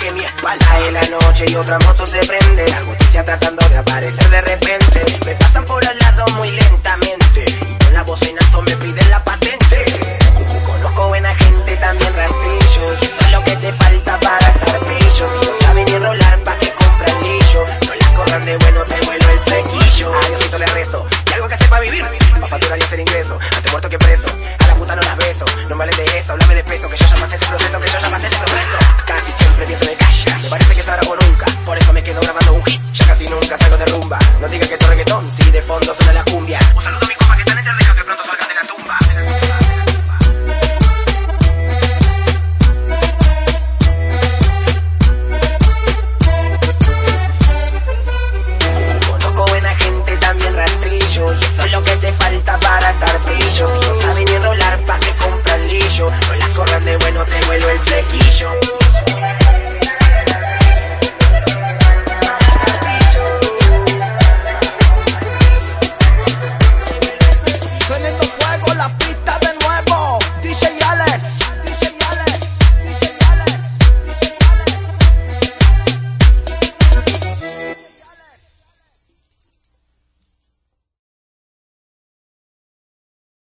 que mi espalda en la noche y otra moto se prende. La justicia tratando de aparecer de repente. Me pasan por al lado muy lentamente Y con la voz en alto me piden la tengo que hacer para vivir. Pa' facturar y hacer ingreso, antes muerto que preso. A la puta no las beso, no me hables de eso, háblame de peso, que yo ya pasé ese proceso, que yo ya pasé ese proceso. Casi siempre pienso en el cash, me parece que es ahora o nunca. Por eso me quedo grabando un hit, ya casi nunca salgo de rumba. No digas que esto reggaetón, si de fondo suena